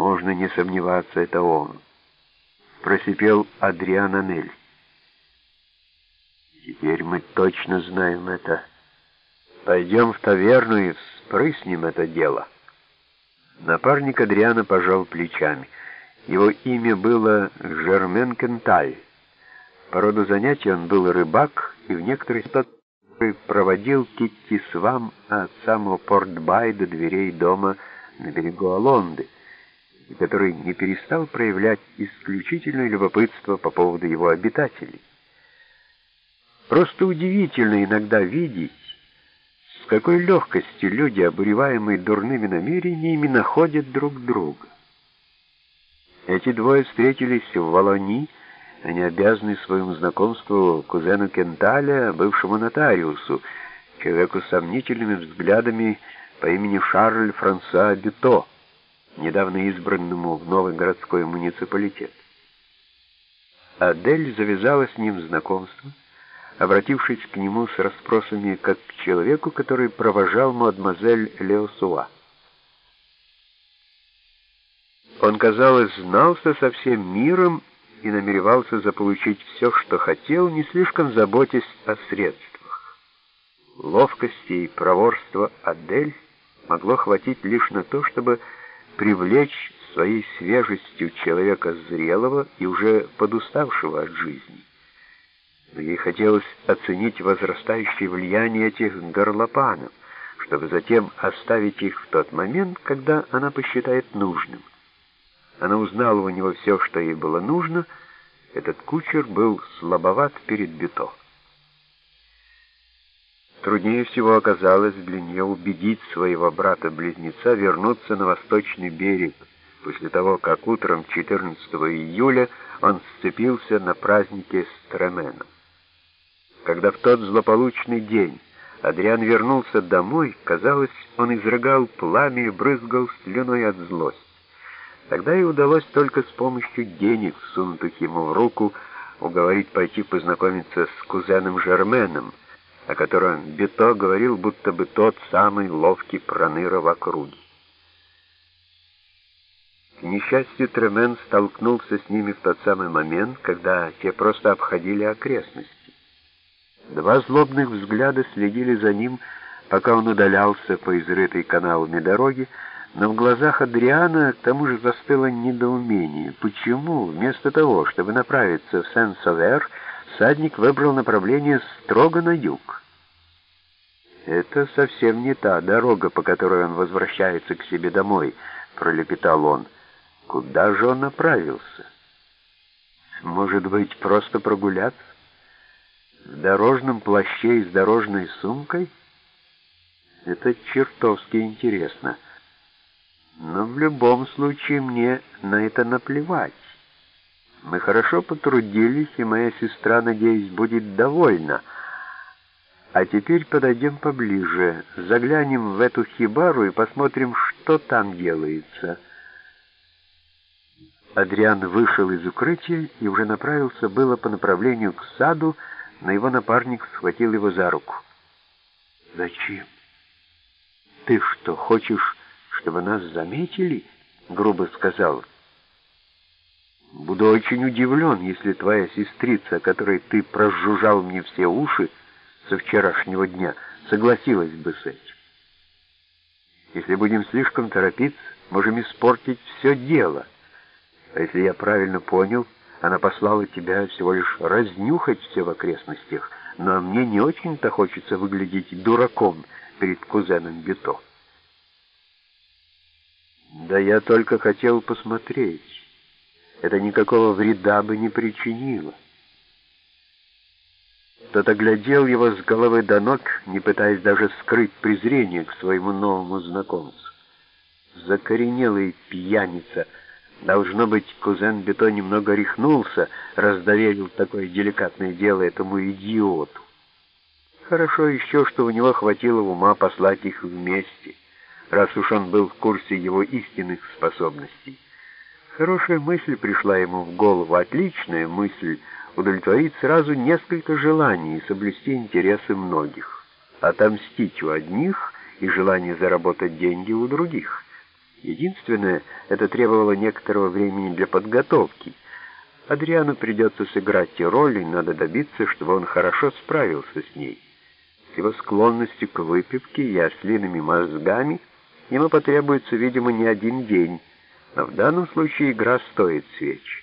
Можно не сомневаться, это он. Просипел Адриан Анель. Теперь мы точно знаем это. Пойдем в таверну и вспрыснем это дело. Напарник Адриана пожал плечами. Его имя было Жермен Кенталь. По роду занятий он был рыбак и в некоторых который проводил Китти Свам от самого Порт-Бай до дверей дома на берегу Алонды, и который не перестал проявлять исключительное любопытство по поводу его обитателей. Просто удивительно иногда видеть, с какой легкостью люди, обуреваемые дурными намерениями, находят друг друга. Эти двое встретились в Волони, они обязаны своему знакомству кузену Кенталя, бывшему нотариусу, человеку с сомнительными взглядами по имени Шарль Франсуа Бюто, недавно избранному в новый городской муниципалитет. Адель завязала с ним знакомство, обратившись к нему с расспросами как к человеку, который провожал мадемуазель Леосуа. Он, казалось, знался со всем миром и намеревался заполучить все, что хотел, не слишком заботясь о средствах. Ловкости и проворства Адель могло хватить лишь на то, чтобы привлечь своей свежестью человека зрелого и уже подуставшего от жизни. Но ей хотелось оценить возрастающее влияние этих горлопанов, чтобы затем оставить их в тот момент, когда она посчитает нужным. Она узнала у него все, что ей было нужно. Этот кучер был слабоват перед Бето. Труднее всего оказалось для нее убедить своего брата-близнеца вернуться на восточный берег, после того, как утром 14 июля он сцепился на празднике с Тременом. Когда в тот злополучный день Адриан вернулся домой, казалось, он изрыгал пламя и брызгал слюной от злости. Тогда и удалось только с помощью денег, всунутых ему в руку, уговорить пойти познакомиться с кузеном Жерменом, о котором Бето говорил, будто бы тот самый ловкий проныра в округе. К несчастью, Тремен столкнулся с ними в тот самый момент, когда те просто обходили окрестности. Два злобных взгляда следили за ним, пока он удалялся по изрытой каналами дороги, но в глазах Адриана к тому же застыло недоумение. Почему, вместо того, чтобы направиться в Сен-Совер, садник выбрал направление строго на юг? «Это совсем не та дорога, по которой он возвращается к себе домой», — пролепетал он. «Куда же он направился? Может быть, просто прогуляться? В дорожном плаще и с дорожной сумкой? Это чертовски интересно». Но в любом случае мне на это наплевать. Мы хорошо потрудились, и моя сестра, надеюсь, будет довольна. А теперь подойдем поближе, заглянем в эту хибару и посмотрим, что там делается. Адриан вышел из укрытия и уже направился было по направлению к саду, но его напарник схватил его за руку. «Зачем? Ты что, хочешь чтобы нас заметили?» — грубо сказал. «Буду очень удивлен, если твоя сестрица, которой ты прожужжал мне все уши со вчерашнего дня, согласилась бы с этим. Если будем слишком торопиться, можем испортить все дело. А если я правильно понял, она послала тебя всего лишь разнюхать все в окрестностях, но мне не очень-то хочется выглядеть дураком перед кузеном Бето». Да я только хотел посмотреть. Это никакого вреда бы не причинило. Тот оглядел его с головы до ног, не пытаясь даже скрыть презрение к своему новому знакомцу. Закоренелый пьяница. Должно быть, кузен Бето немного рехнулся, раздоверил такое деликатное дело этому идиоту. Хорошо еще, что у него хватило ума послать их вместе раз уж он был в курсе его истинных способностей. Хорошая мысль пришла ему в голову, отличная мысль удовлетворить сразу несколько желаний и соблюсти интересы многих, отомстить у одних и желание заработать деньги у других. Единственное, это требовало некоторого времени для подготовки. Адриану придется сыграть те роли, надо добиться, чтобы он хорошо справился с ней. С его склонностью к выпивке и ослиными мозгами ему потребуется, видимо, не один день, но в данном случае игра стоит свеч.